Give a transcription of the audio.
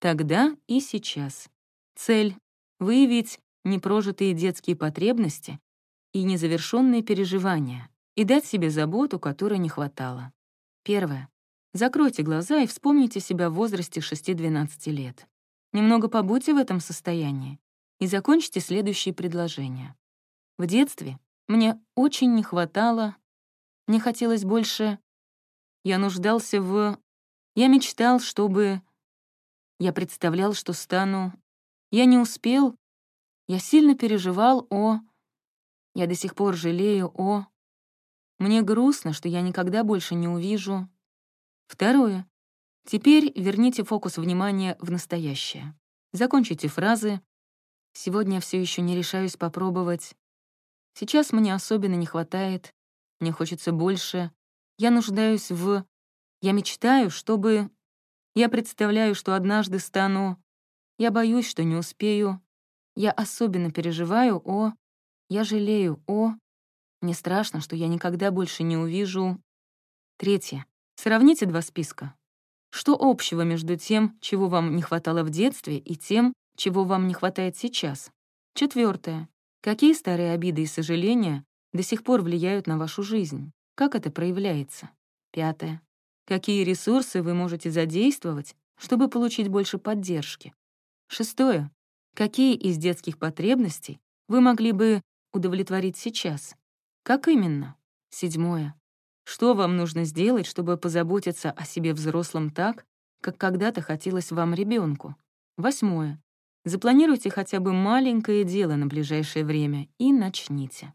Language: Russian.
Тогда и сейчас. Цель — выявить непрожитые детские потребности и незавершенные переживания и дать себе заботу, которой не хватало. Первое. Закройте глаза и вспомните себя в возрасте 6-12 лет. Немного побудьте в этом состоянии и закончите следующие предложения. В детстве мне очень не хватало, мне хотелось больше... Я нуждался в... Я мечтал, чтобы... Я представлял, что стану... Я не успел. Я сильно переживал о... Я до сих пор жалею о... Мне грустно, что я никогда больше не увижу... Второе. Теперь верните фокус внимания в настоящее. Закончите фразы. Сегодня я все еще не решаюсь попробовать. Сейчас мне особенно не хватает. Мне хочется больше. Я нуждаюсь в... Я мечтаю, чтобы... Я представляю, что однажды стану... Я боюсь, что не успею. Я особенно переживаю о... Я жалею о... Мне страшно, что я никогда больше не увижу... Третье. Сравните два списка. Что общего между тем, чего вам не хватало в детстве, и тем, чего вам не хватает сейчас? Четвертое. Какие старые обиды и сожаления до сих пор влияют на вашу жизнь? Как это проявляется? Пятое. Какие ресурсы вы можете задействовать, чтобы получить больше поддержки? Шестое. Какие из детских потребностей вы могли бы удовлетворить сейчас? Как именно? Седьмое. Что вам нужно сделать, чтобы позаботиться о себе взрослом так, как когда-то хотелось вам ребенку? Восьмое. Запланируйте хотя бы маленькое дело на ближайшее время и начните.